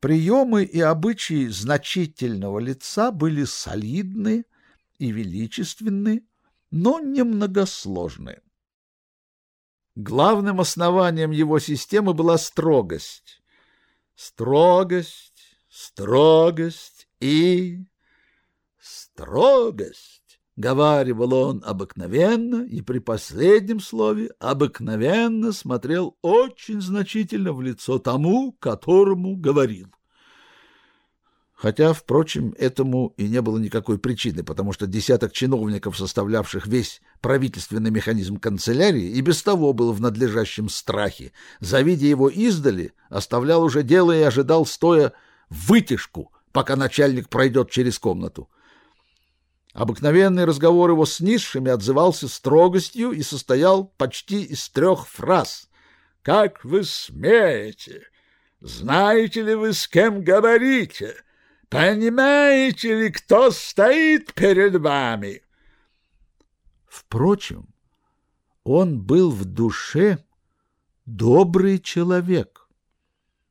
Приемы и обычаи значительного лица были солидны и величественны, но немногосложны. Главным основанием его системы была строгость. Строгость, строгость и строгость, — говаривал он обыкновенно, и при последнем слове обыкновенно смотрел очень значительно в лицо тому, которому говорил. Хотя, впрочем, этому и не было никакой причины, потому что десяток чиновников, составлявших весь правительственный механизм канцелярии, и без того был в надлежащем страхе. Завидя его издали, оставлял уже дело и ожидал, стоя вытяжку, пока начальник пройдет через комнату. Обыкновенный разговор его с низшими отзывался строгостью и состоял почти из трех фраз. «Как вы смеете? Знаете ли вы, с кем говорите? Понимаете ли, кто стоит перед вами?» Впрочем, он был в душе добрый человек,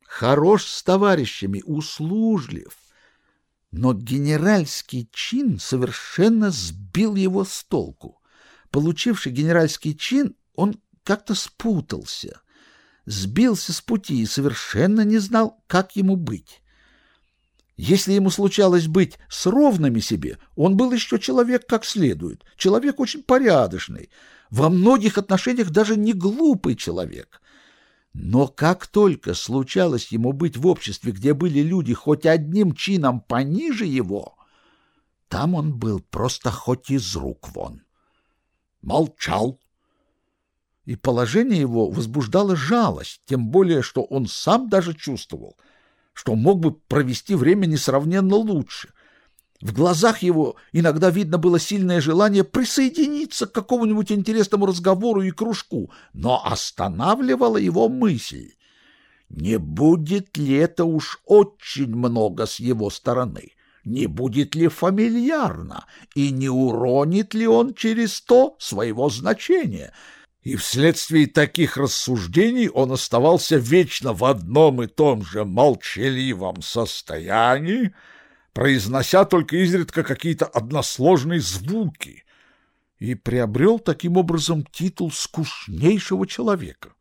хорош с товарищами, услужлив, но генеральский чин совершенно сбил его с толку. Получивший генеральский чин, он как-то спутался, сбился с пути и совершенно не знал, как ему быть. Если ему случалось быть с ровными себе, он был еще человек как следует, человек очень порядочный, во многих отношениях даже не глупый человек — но как только случалось ему быть в обществе, где были люди хоть одним чином пониже его, там он был просто хоть из рук вон. Молчал. И положение его возбуждало жалость, тем более, что он сам даже чувствовал, что мог бы провести время несравненно лучше, в глазах его иногда видно было сильное желание присоединиться к какому-нибудь интересному разговору и кружку, но останавливала его мысль. Не будет ли это уж очень много с его стороны? Не будет ли фамильярно? И не уронит ли он через то своего значения? И вследствие таких рассуждений он оставался вечно в одном и том же молчаливом состоянии, произнося только изредка какие-то односложные звуки, и приобрел таким образом титул скучнейшего человека.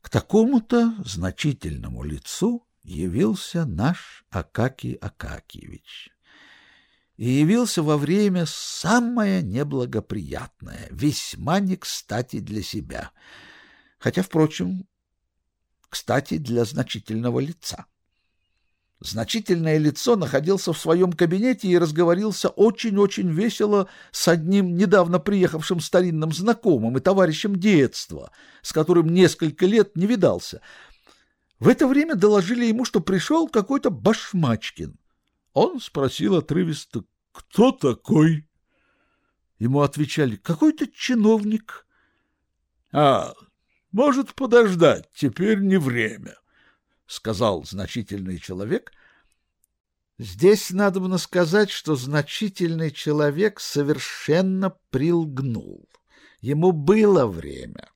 К такому-то значительному лицу явился наш Акакий Акакиевич. И явился во время самое неблагоприятное, весьма не кстати для себя, хотя, впрочем, кстати для значительного лица. Значительное лицо находился в своем кабинете и разговорился очень-очень весело с одним недавно приехавшим старинным знакомым и товарищем детства, с которым несколько лет не видался. В это время доложили ему, что пришел какой-то Башмачкин. Он спросил отрывисто, кто такой? Ему отвечали, какой-то чиновник. — А, может подождать, теперь не время сказал значительный человек. Здесь надо бы сказать, что значительный человек совершенно прилгнул. Ему было время.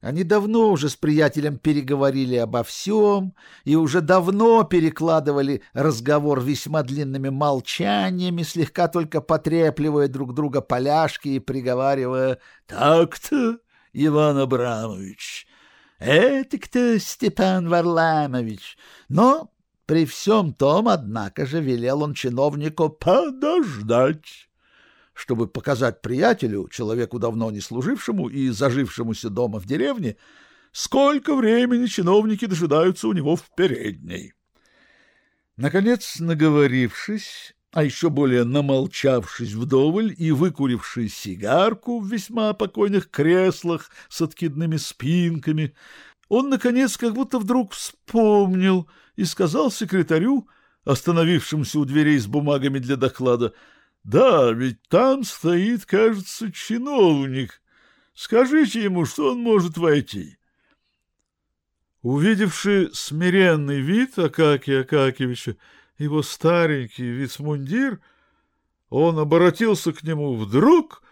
Они давно уже с приятелем переговорили обо всем и уже давно перекладывали разговор весьма длинными молчаниями, слегка только потрепливая друг друга поляшки и приговаривая «Так-то, Иван Абрамович, Этик-то Степан Варламович. Но при всем том, однако же, велел он чиновнику подождать, чтобы показать приятелю, человеку давно не служившему и зажившемуся дома в деревне, сколько времени чиновники дожидаются у него в передней. Наконец, наговорившись, а еще более намолчавшись вдоволь и выкуривший сигарку в весьма покойных креслах с откидными спинками, он, наконец, как будто вдруг вспомнил и сказал секретарю, остановившемуся у дверей с бумагами для доклада, «Да, ведь там стоит, кажется, чиновник. Скажите ему, что он может войти». Увидевший смиренный вид Акакия Акакевича, его старенький вицмундир, он обратился к нему вдруг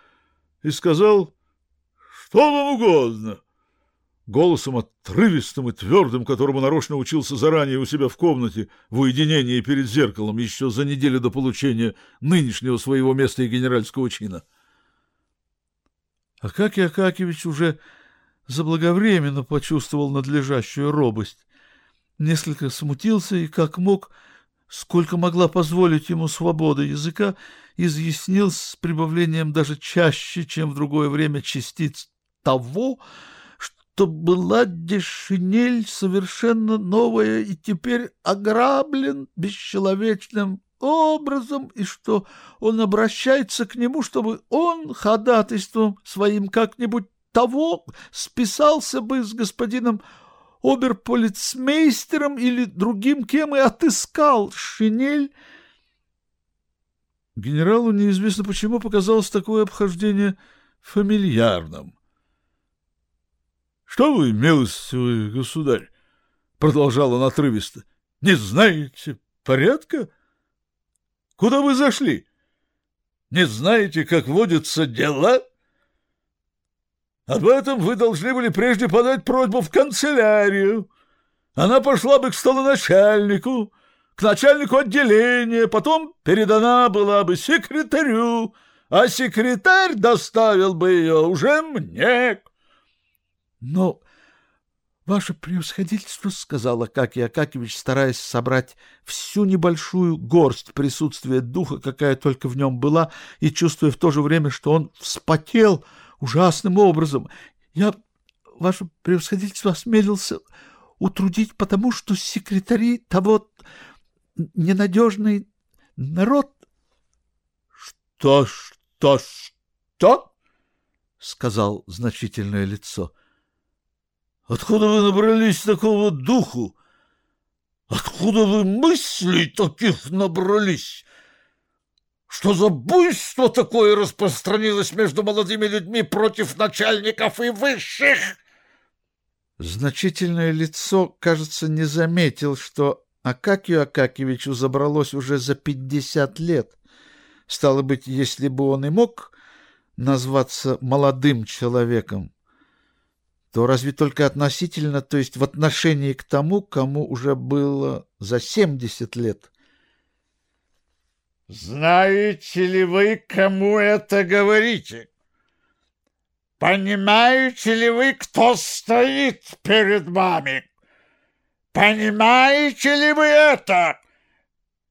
и сказал, «Что вам угодно? голосом отрывистым и твердым, которому нарочно учился заранее у себя в комнате, в уединении перед зеркалом, еще за неделю до получения нынешнего своего места и генеральского чина. Акакий Акакевич уже заблаговременно почувствовал надлежащую робость. Несколько смутился и, как мог, сколько могла позволить ему свобода языка, изъяснил с прибавлением даже чаще, чем в другое время частиц того, что была дешинель совершенно новая и теперь ограблен бесчеловечным образом, и что он обращается к нему, чтобы он ходатайством своим как-нибудь того списался бы с господином оберполицмейстером или другим кем и отыскал шинель. Генералу неизвестно почему показалось такое обхождение фамильярным. Что вы, милостивый государь, продолжал он отрывисто, не знаете порядка? Куда вы зашли? Не знаете, как водятся дела? Об этом вы должны были прежде подать просьбу в канцелярию. Она пошла бы к столоначальнику, к начальнику отделения, потом передана была бы секретарю, а секретарь доставил бы ее уже мне, но, ваше превосходительство, — сказал Акакий Акакевич, стараясь собрать всю небольшую горсть присутствия духа, какая только в нем была, и чувствуя в то же время, что он вспотел ужасным образом. Я, ваше превосходительство, осмелился утрудить, потому что секретари того ненадежный народ... — Что, что, что? — сказал значительное лицо. — Откуда вы набрались такого духу? Откуда вы мыслей таких набрались? Что за буйство такое распространилось между молодыми людьми против начальников и высших? Значительное лицо, кажется, не заметил, что Акакию Акакевичу забралось уже за пятьдесят лет. Стало быть, если бы он и мог назваться молодым человеком, то разве только относительно, то есть в отношении к тому, кому уже было за семьдесят лет. «Знаете ли вы, кому это говорите? Понимаете ли вы, кто стоит перед вами? Понимаете ли вы это?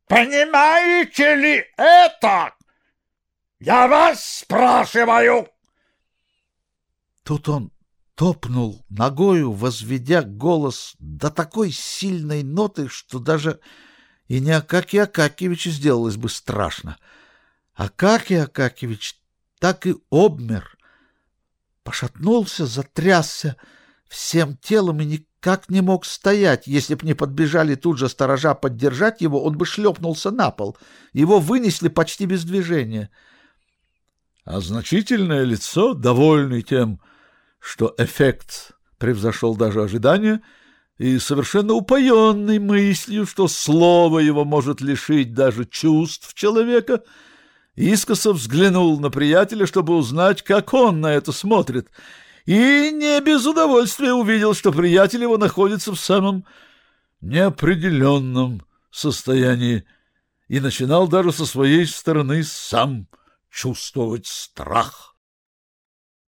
Понимаете ли это? Я вас спрашиваю!» Тут он топнул ногою, возведя голос до такой сильной ноты, что даже и не Акакий Акакевичу сделалось бы страшно. Акакий Акакевич так и обмер, пошатнулся, затрясся всем телом и никак не мог стоять. Если б не подбежали тут же сторожа поддержать его, он бы шлепнулся на пол. Его вынесли почти без движения. А значительное лицо, довольный тем, что эффект превзошел даже ожидания, и совершенно упоенный мыслью, что слово его может лишить даже чувств человека, искоса взглянул на приятеля, чтобы узнать, как он на это смотрит, и не без удовольствия увидел, что приятель его находится в самом неопределенном состоянии и начинал даже со своей стороны сам чувствовать страх.